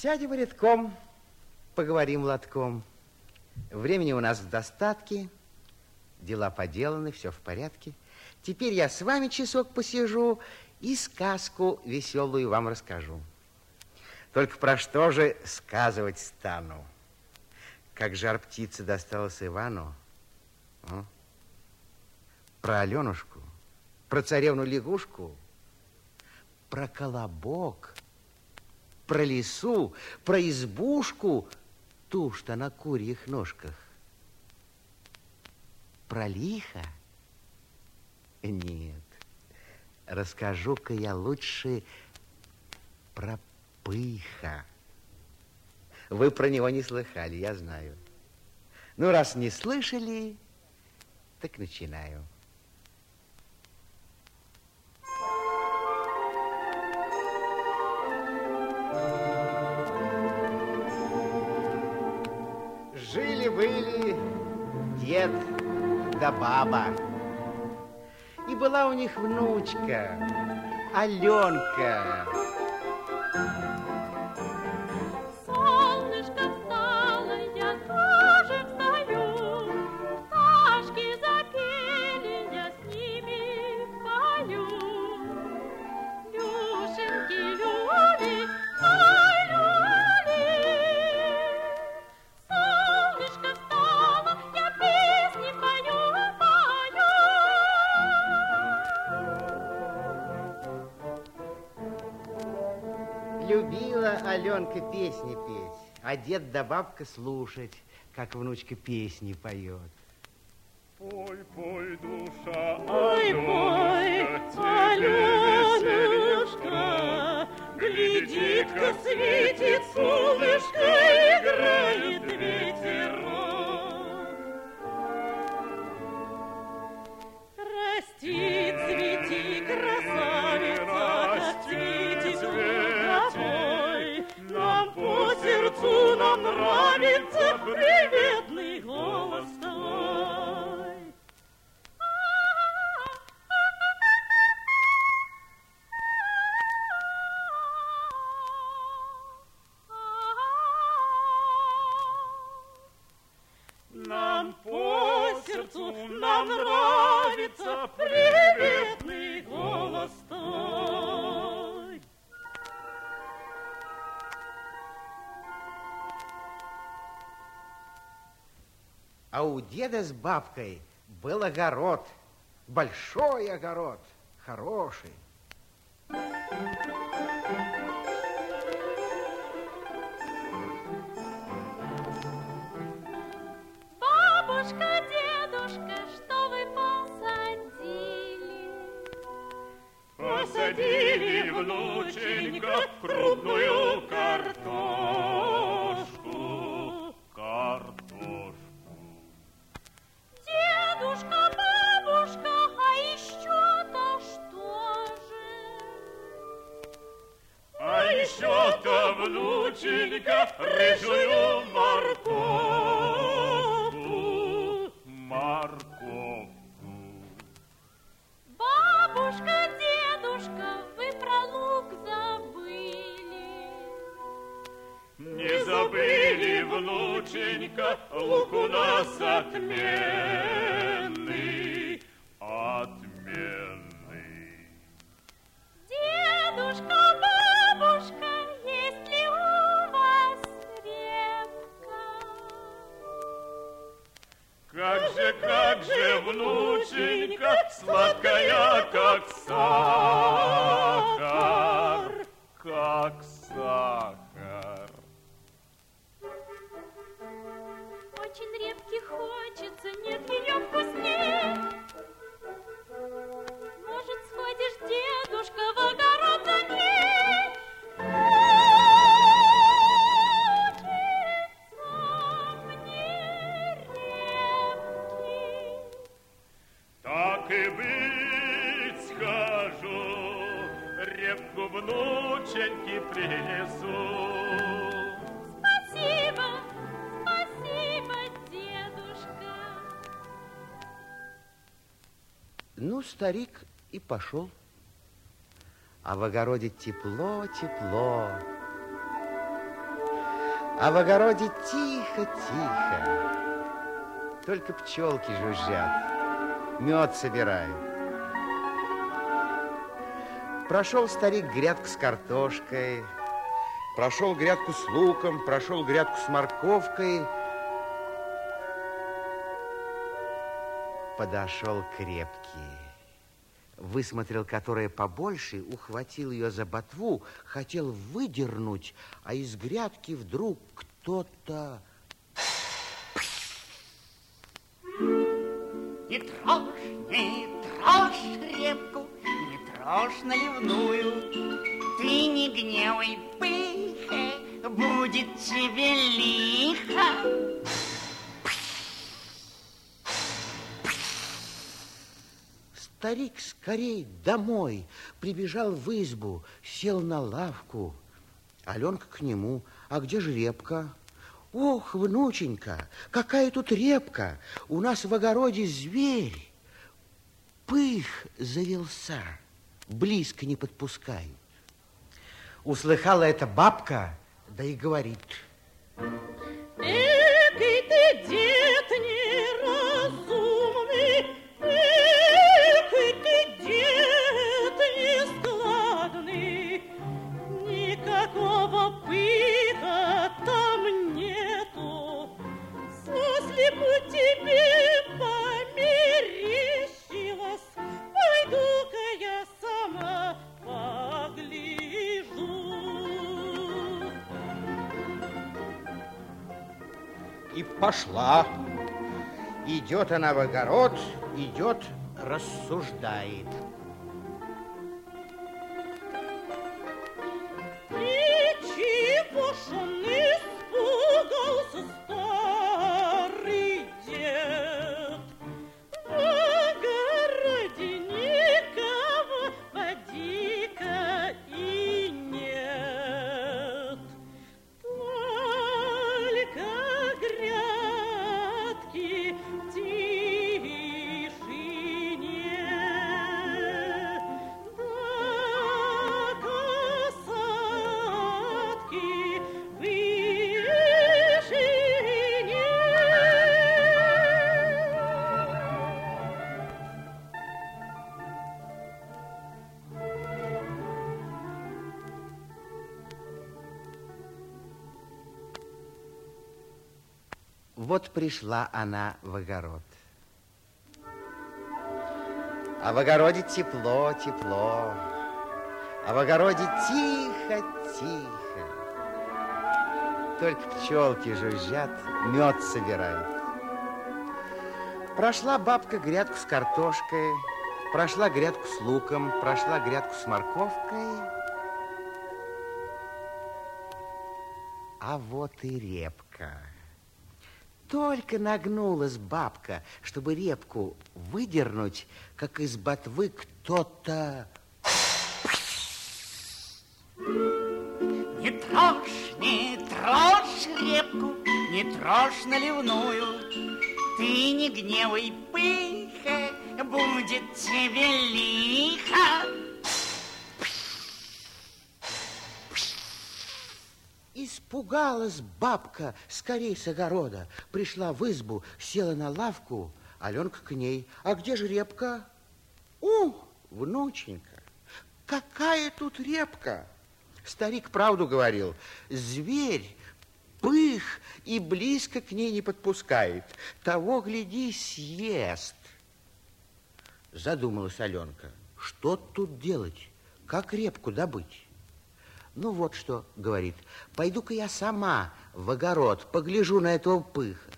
Сядем рядком, поговорим лотком. Времени у нас в достатке, дела поделаны, все в порядке. Теперь я с вами часок посижу и сказку веселую вам расскажу. Только про что же сказывать стану? Как жар птицы досталась Ивану? А? Про Аленушку? Про царевну-лягушку? Про колобок? Про лесу? Про избушку? Ту, что на курьих ножках? Про лихо? Нет. Расскажу-ка я лучше про пыха. Вы про него не слыхали, я знаю. Ну, раз не слышали, так начинаю. Дед да баба. И была у них внучка, Аленка. Аленка песни петь, а дед да бабка слушать, как внучка песни поет. Пой, пой, душа, Пой, пой, Аленушка, Гляди-ка, светит солнышко, деда с бабкой был огород, большой огород, хороший. А еще-то, внученька, рыжую морковку. Морковку. Бабушка, дедушка, вы про лук забыли. Не забыли, внученька, лук у нас отменный, же, как же, внученька, сладкая, как сахар, старик и пошел. А в огороде тепло, тепло. А в огороде тихо-тихо. Только пчелки жужжат, мед собирают. Прошел старик грядку с картошкой, прошел грядку с луком, прошел грядку с морковкой. Подошел крепкий высмотрел, которая побольше, ухватил ее за ботву, хотел выдернуть, а из грядки вдруг кто-то... Не трожь, не трожь репку, не трожь наливную. Ты не гневай пыха, будет тебе лихо. Старик скорей домой, прибежал в избу, сел на лавку. Аленка к нему, а где же репка? Ох, внученька, какая тут репка! У нас в огороде зверь. Пых завелся, близко не подпускают. Услыхала эта бабка, да и говорит. Экий ты дед пошла. Идет она в огород, идет, рассуждает. Вот пришла она в огород. А в огороде тепло, тепло. А в огороде тихо, тихо. Только пчелки жужжат, мед собирают. Прошла бабка грядку с картошкой, прошла грядку с луком, прошла грядку с морковкой. А вот и репка. Только нагнулась бабка, чтобы репку выдернуть, как из ботвы кто-то... Не трожь, не трожь репку, не трожь наливную. Ты не гневай пыха, будет тебе лихо. Испугалась бабка скорей с огорода. Пришла в избу, села на лавку. Аленка к ней. А где же репка? У, внученька, какая тут репка? Старик правду говорил. Зверь пых и близко к ней не подпускает. Того, гляди, съест. Задумалась Аленка. Что тут делать? Как репку добыть? Ну вот что, говорит, пойду-ка я сама в огород, погляжу на этого пыха.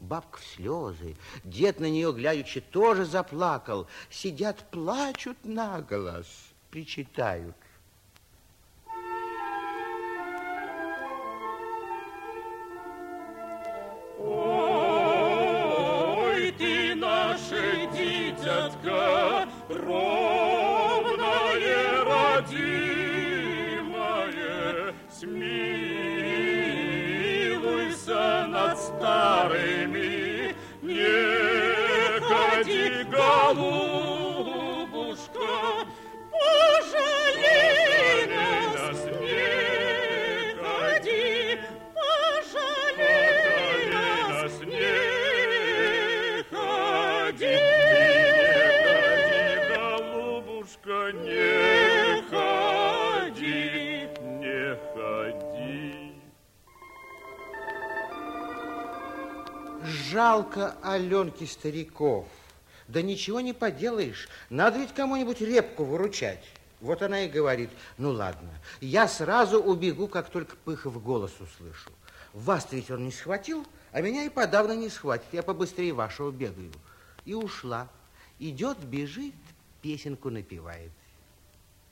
Бабка в слезы, дед на нее глядячи тоже заплакал. Сидят, плачут на голос, причитают. Ой, ты наше дитятка, ровное, Paris. Жалко Аленки стариков. Да ничего не поделаешь. Надо ведь кому-нибудь репку выручать. Вот она и говорит, ну ладно, я сразу убегу, как только Пыхов голос услышу. Вас ведь он не схватил, а меня и подавно не схватит. Я побыстрее вашего бегаю. И ушла. Идет, бежит, песенку напевает.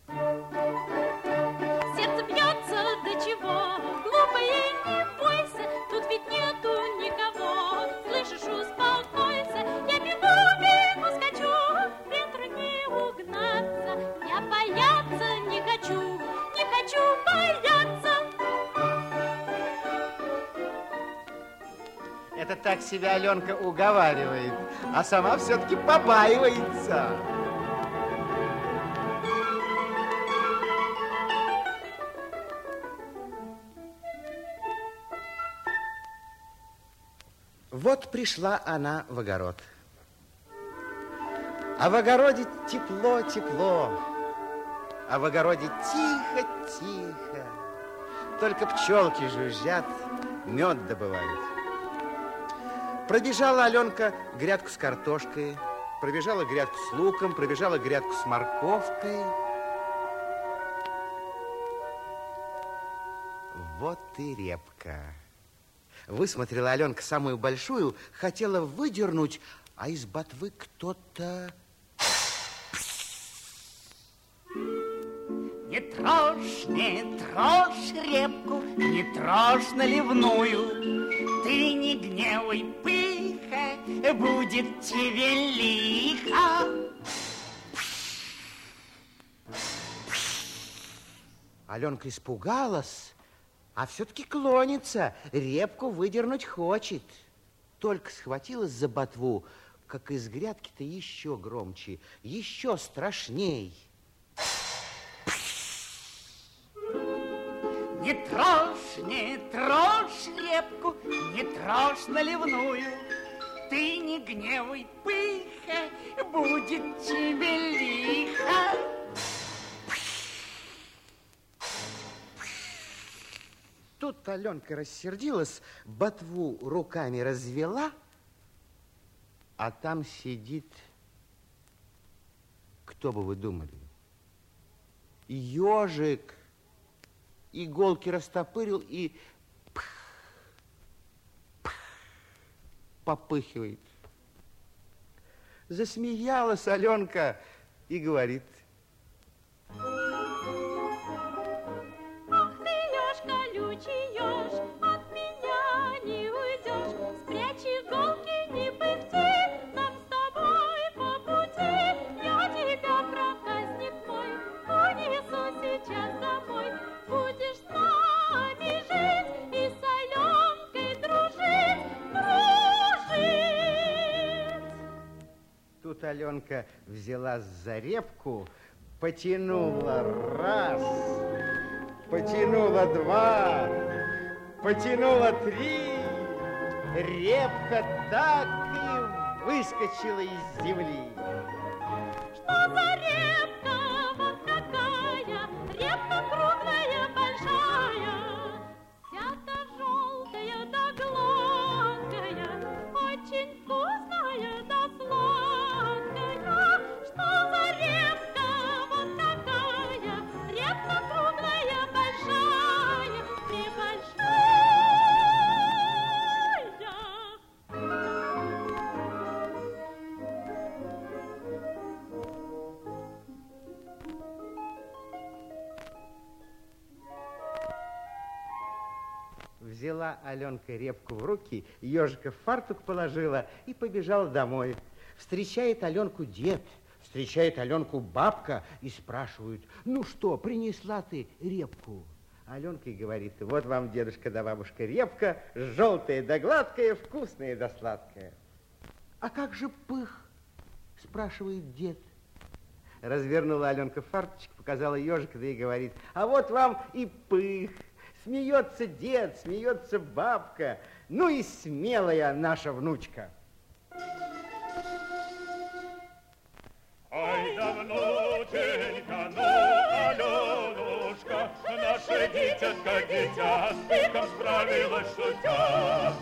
Сердце бояться не хочу, не хочу бояться. Это так себя Аленка уговаривает, а сама все-таки побаивается. Вот пришла она в огород. А в огороде тепло-тепло, а в огороде тихо-тихо. Только пчелки жужжат, мед добывают. Пробежала Аленка грядку с картошкой, пробежала грядку с луком, пробежала грядку с морковкой. Вот и репка. Высмотрела Аленка самую большую, хотела выдернуть, а из ботвы кто-то... трожь, не трожь репку, не трожь наливную. Ты не гневай, пыха, будет тебе лихо. Аленка испугалась, а все-таки клонится, репку выдернуть хочет. Только схватилась за ботву, как из грядки-то еще громче, еще страшней. Не трожь, не трожь репку, не трожь наливную. Ты не гневай, пыха, будет тебе лихо. Тут Аленка рассердилась, ботву руками развела, а там сидит, кто бы вы думали, ежик. Иголки растопырил и пх, пх, попыхивает. Засмеялась Аленка и говорит, Тут Аленка взяла за репку, потянула раз, потянула два, потянула три. Репка так и выскочила из земли. Взяла Аленка репку в руки, ежика в фартук положила и побежала домой. Встречает Аленку дед, встречает Аленку бабка и спрашивают, ну что, принесла ты репку? Аленка и говорит, вот вам, дедушка да бабушка, репка, желтая да гладкая, вкусная да сладкая. А как же пых? Спрашивает дед. Развернула Аленка фарточек, показала ежика, да и говорит, а вот вам и пых. Смеется дед, смеется бабка, ну и смелая наша внучка. Ай да внученька, ну, Аленушка, наша дитятка, дитя, с пиком справилась шутя.